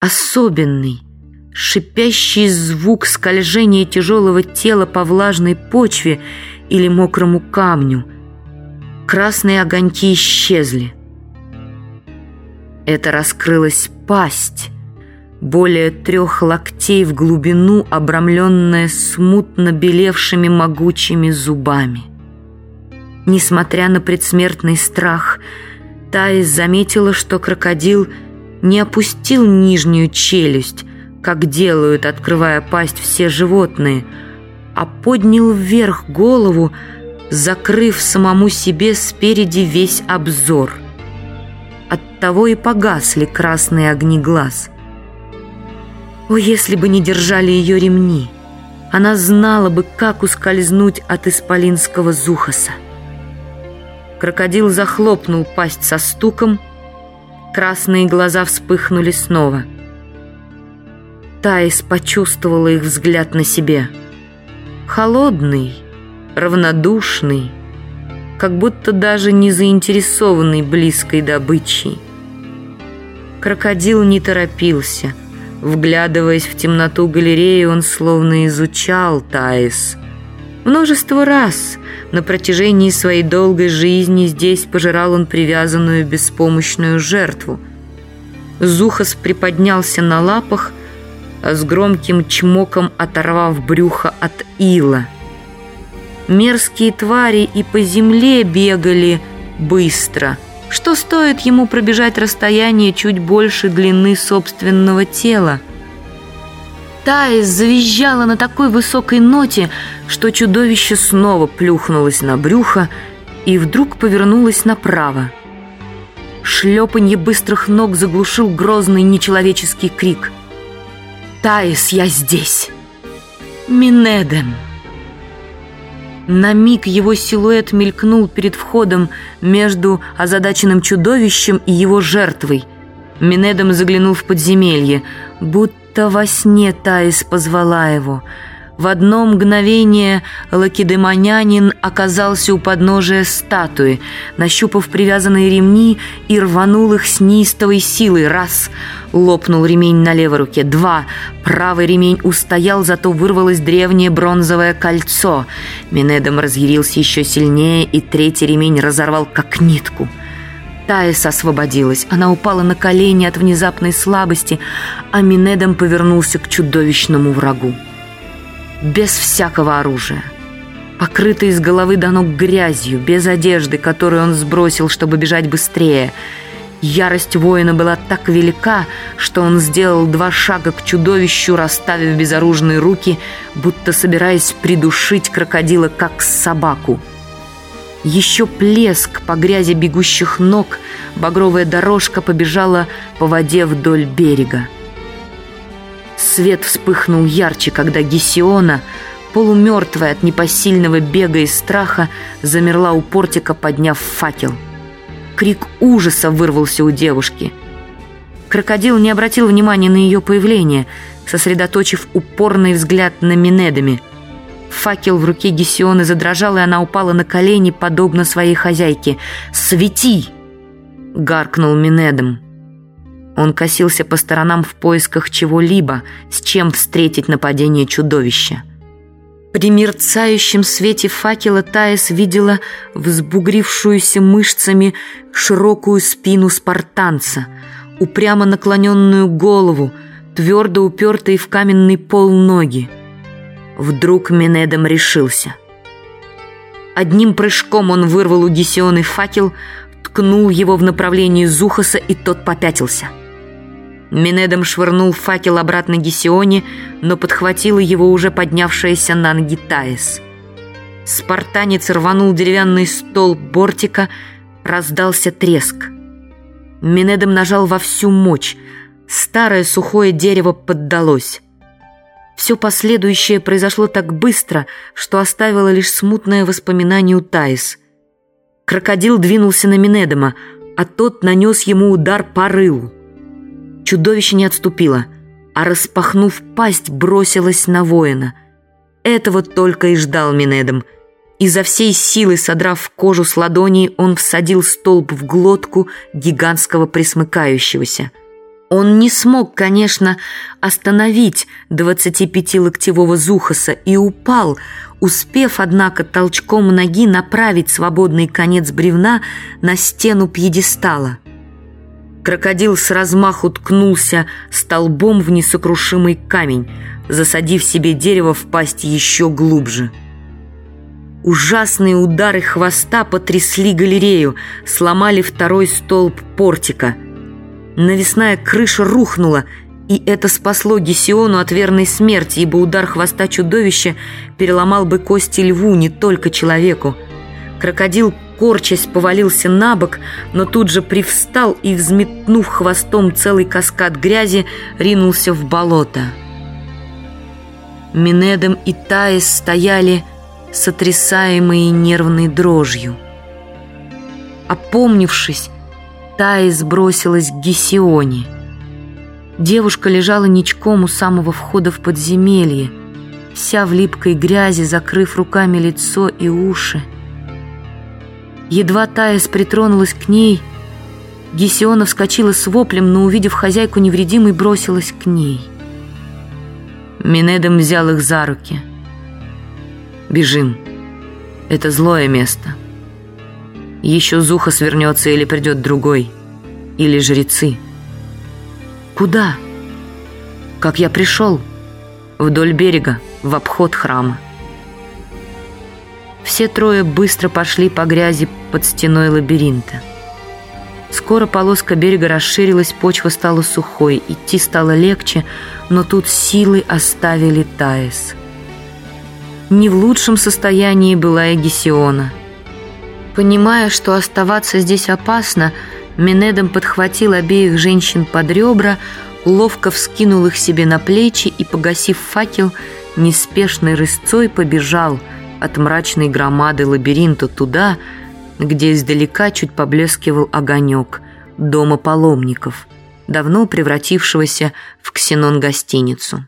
Особенный, шипящий звук скольжения тяжелого тела по влажной почве или мокрому камню. Красные огоньки исчезли. Это раскрылась пасть, более трех локтей в глубину, обрамленная смутно белевшими могучими зубами. Несмотря на предсмертный страх, Таис заметила, что крокодил не опустил нижнюю челюсть, как делают, открывая пасть все животные, а поднял вверх голову, закрыв самому себе спереди весь обзор. Оттого и погасли красные огни глаз. О, если бы не держали ее ремни! Она знала бы, как ускользнуть от исполинского зухаса. Крокодил захлопнул пасть со стуком, красные глаза вспыхнули снова. Таис почувствовала их взгляд на себе. Холодный, равнодушный, как будто даже не заинтересованный близкой добычей. Крокодил не торопился. Вглядываясь в темноту галереи, он словно изучал Таис. Множество раз на протяжении своей долгой жизни здесь пожирал он привязанную беспомощную жертву. Зухас приподнялся на лапах, а с громким чмоком оторвав брюхо от ила. Мерзкие твари и по земле бегали быстро. Что стоит ему пробежать расстояние чуть больше длины собственного тела? Таис завизжала на такой высокой ноте, что чудовище снова плюхнулось на брюхо и вдруг повернулось направо. Шлепанье быстрых ног заглушил грозный нечеловеческий крик. «Таис, я здесь!» «Минедем!» На миг его силуэт мелькнул перед входом между озадаченным чудовищем и его жертвой. Минедом заглянул в подземелье, будто будто во сне Таис позвала его. В одно мгновение лакедемонянин оказался у подножия статуи, нащупав привязанные ремни и рванул их с неистовой силой. Раз — лопнул ремень на левой руке. Два — правый ремень устоял, зато вырвалось древнее бронзовое кольцо. Минедом разъярился еще сильнее, и третий ремень разорвал как нитку — Таис освободилась. Она упала на колени от внезапной слабости, а Минедом повернулся к чудовищному врагу. Без всякого оружия. Покрытый с головы до ног грязью, без одежды, которую он сбросил, чтобы бежать быстрее. Ярость воина была так велика, что он сделал два шага к чудовищу, расставив безоружные руки, будто собираясь придушить крокодила, как собаку. Еще плеск по грязи бегущих ног, багровая дорожка побежала по воде вдоль берега. Свет вспыхнул ярче, когда Гесиона, полумертвая от непосильного бега и страха, замерла у портика, подняв факел. Крик ужаса вырвался у девушки. Крокодил не обратил внимания на ее появление, сосредоточив упорный взгляд на Минедами – Факел в руке Гесионы задрожал, и она упала на колени, подобно своей хозяйке. «Свети!» — гаркнул Минедом. Он косился по сторонам в поисках чего-либо, с чем встретить нападение чудовища. При мерцающем свете факела Таис видела взбугрившуюся мышцами широкую спину спартанца, упрямо наклоненную голову, твердо упертые в каменный пол ноги. Вдруг Менедом решился. Одним прыжком он вырвал у Гесионы факел, ткнул его в направлении Зухаса, и тот попятился. Минедом швырнул факел обратно Гесионе, но подхватила его уже поднявшаяся на ноги Таис. Спартанец рванул деревянный стол бортика, раздался треск. Минедом нажал во всю мощь. Старое сухое дерево поддалось. Все последующее произошло так быстро, что оставило лишь смутное воспоминание у Таис. Крокодил двинулся на Минедома, а тот нанес ему удар по рылу. Чудовище не отступило, а распахнув пасть, бросилось на воина. Этого только и ждал Минедом. Изо всей силы, содрав кожу с ладони, он всадил столб в глотку гигантского присмыкающегося. Он не смог, конечно, остановить 25-локтевого Зухаса и упал, успев, однако, толчком ноги направить свободный конец бревна на стену пьедестала. Крокодил с размаху ткнулся столбом в несокрушимый камень, засадив себе дерево в пасть еще глубже. Ужасные удары хвоста потрясли галерею, сломали второй столб портика. Навесная крыша рухнула, и это спасло Гесиону от верной смерти, ибо удар хвоста чудовища переломал бы кости льву, не только человеку. Крокодил, корчась, повалился на бок, но тут же привстал и, взметнув хвостом целый каскад грязи, ринулся в болото. Минедом и Таис стояли сотрясаемые нервной дрожью. Опомнившись, Таис бросилась к Гесионе. Девушка лежала ничком у самого входа в подземелье, вся в липкой грязи, закрыв руками лицо и уши. Едва Таис притронулась к ней, Гесиона вскочила с воплем, но, увидев хозяйку невредимой, бросилась к ней. Минедом взял их за руки – Бежим. Это злое место. Еще Зуха свернется или придет другой. Или жрецы. Куда? Как я пришел? Вдоль берега, в обход храма. Все трое быстро пошли по грязи под стеной лабиринта. Скоро полоска берега расширилась, почва стала сухой, идти стало легче, но тут силы оставили Таис не в лучшем состоянии была Эгисиона. Понимая, что оставаться здесь опасно, Минедом подхватил обеих женщин под ребра, ловко вскинул их себе на плечи и, погасив факел, неспешной рысцой побежал от мрачной громады лабиринта туда, где издалека чуть поблескивал огонек дома паломников, давно превратившегося в ксенон-гостиницу.